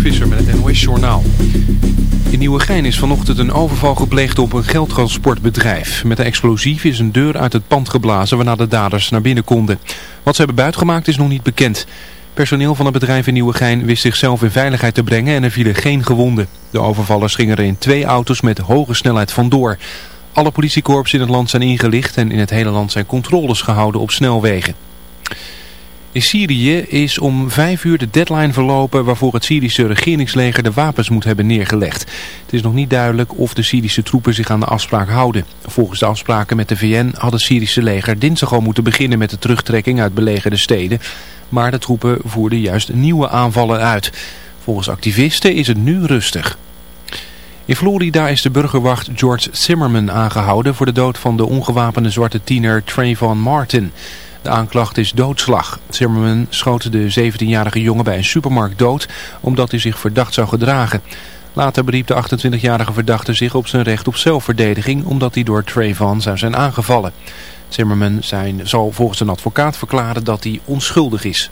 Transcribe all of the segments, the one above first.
Visser met het NOS Journaal. In Nieuwegein is vanochtend een overval gepleegd op een geldtransportbedrijf. Met een explosief is een deur uit het pand geblazen waarna de daders naar binnen konden. Wat ze hebben buitgemaakt is nog niet bekend. Personeel van het bedrijf in Nieuwegein wist zichzelf in veiligheid te brengen en er vielen geen gewonden. De overvallers gingen er in twee auto's met hoge snelheid vandoor. Alle politiekorps in het land zijn ingelicht en in het hele land zijn controles gehouden op snelwegen. In Syrië is om vijf uur de deadline verlopen waarvoor het Syrische regeringsleger de wapens moet hebben neergelegd. Het is nog niet duidelijk of de Syrische troepen zich aan de afspraak houden. Volgens de afspraken met de VN had het Syrische leger dinsdag al moeten beginnen met de terugtrekking uit belegerde steden. Maar de troepen voerden juist nieuwe aanvallen uit. Volgens activisten is het nu rustig. In Florida is de burgerwacht George Zimmerman aangehouden voor de dood van de ongewapende zwarte tiener Trayvon Martin. De aanklacht is doodslag. Zimmerman schoot de 17-jarige jongen bij een supermarkt dood omdat hij zich verdacht zou gedragen. Later beriep de 28-jarige verdachte zich op zijn recht op zelfverdediging omdat hij door Trayvon zou zijn aangevallen. Zimmerman zijn, zal volgens een advocaat verklaren dat hij onschuldig is.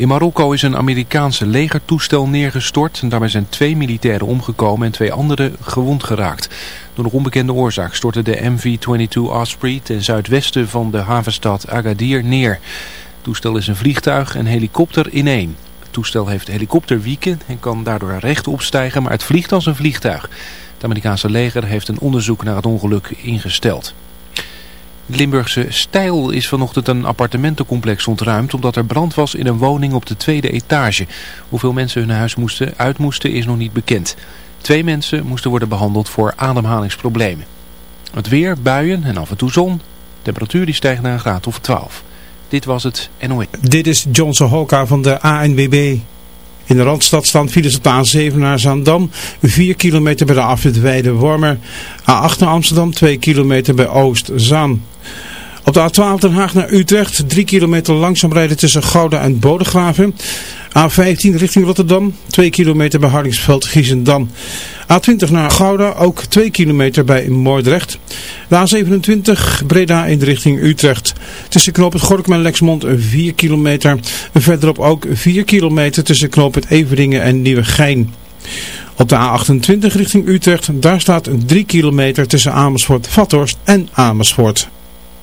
In Marokko is een Amerikaanse legertoestel neergestort en daarbij zijn twee militairen omgekomen en twee anderen gewond geraakt. Door nog onbekende oorzaak stortte de MV-22 Osprey ten zuidwesten van de havenstad Agadir neer. Het toestel is een vliegtuig en helikopter in één. Het toestel heeft helikopterwieken en kan daardoor rechtop stijgen, maar het vliegt als een vliegtuig. Het Amerikaanse leger heeft een onderzoek naar het ongeluk ingesteld. Limburgse Stijl is vanochtend een appartementencomplex ontruimd omdat er brand was in een woning op de tweede etage. Hoeveel mensen hun huis moesten, uit moesten is nog niet bekend. Twee mensen moesten worden behandeld voor ademhalingsproblemen. Het weer, buien en af en toe zon. temperatuur die stijgt naar een graad of 12. Dit was het NOE. Dit is Johnson Hoka van de ANWB. In de Randstad staan files op de A7 naar Zaandam, 4 kilometer bij de afrit Weide-Wormer. A8 naar Amsterdam, 2 kilometer bij Oost-Zaan. Op de A12 Den Haag naar Utrecht, 3 kilometer langzaam rijden tussen Gouda en Bodegraven. A15 richting Rotterdam, 2 kilometer bij Hardingsveld, Giesendam. A20 naar Gouda, ook 2 kilometer bij Moordrecht. De A27 Breda in de richting Utrecht. Tussen knoop het Gorkum en Lexmond 4 kilometer. Verderop ook 4 kilometer tussen knoop het Everdingen en Nieuwegein. Op de A28 richting Utrecht, daar staat 3 kilometer tussen Amersfoort, Vathorst en Amersfoort.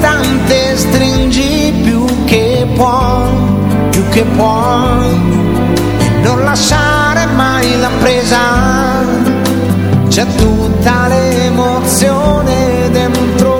istante stringi più che puoi, più che puoi, non lasciare mai la presa, c'è tutta l'emozione dentro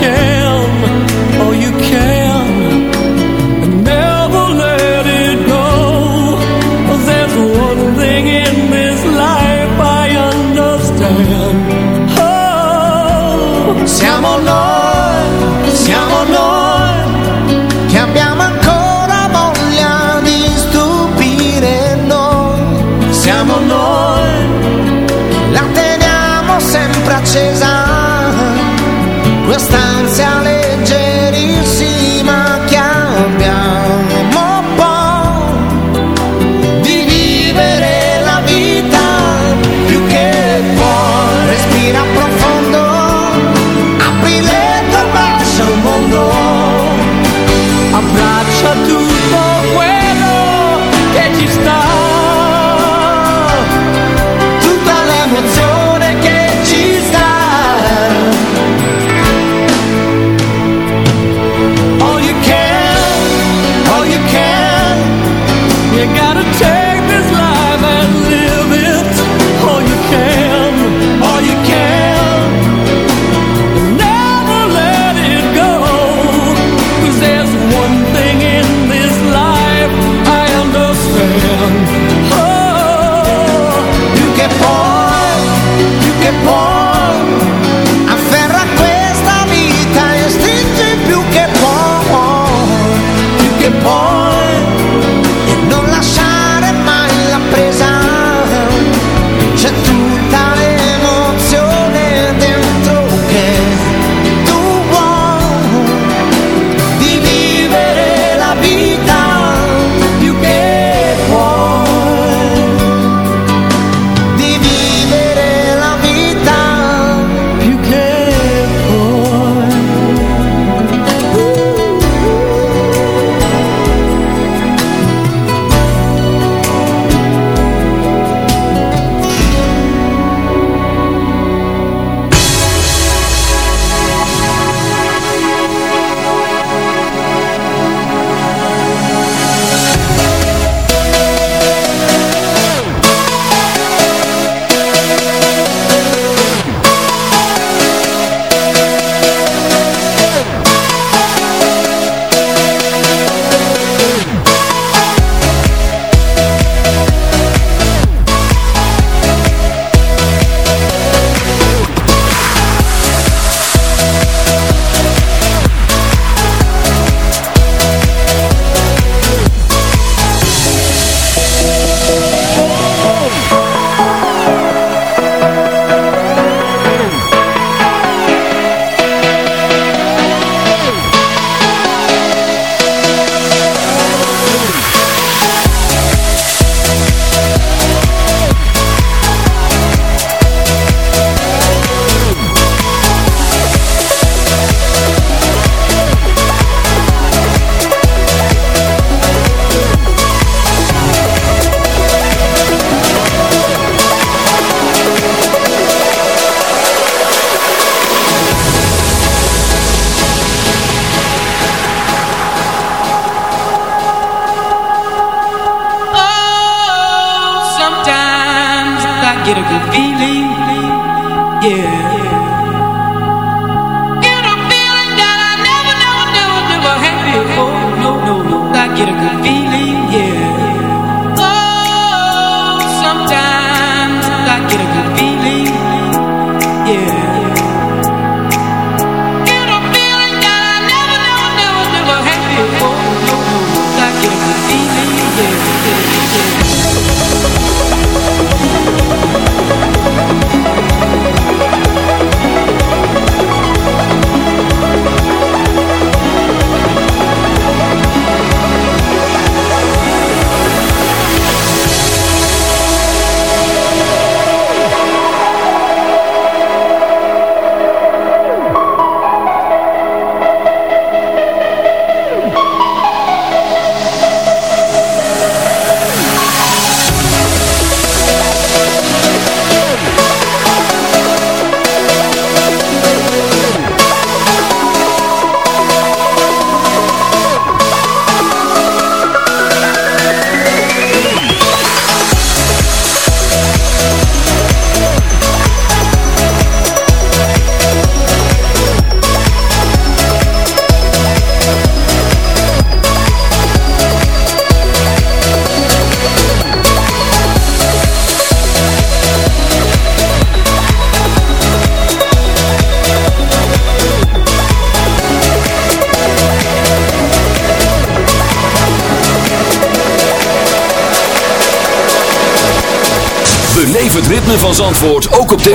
care.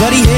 Hell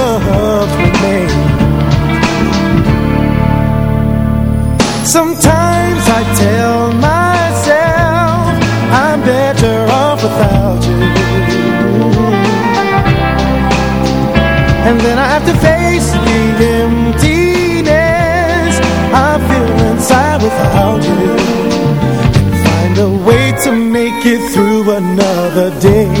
another day.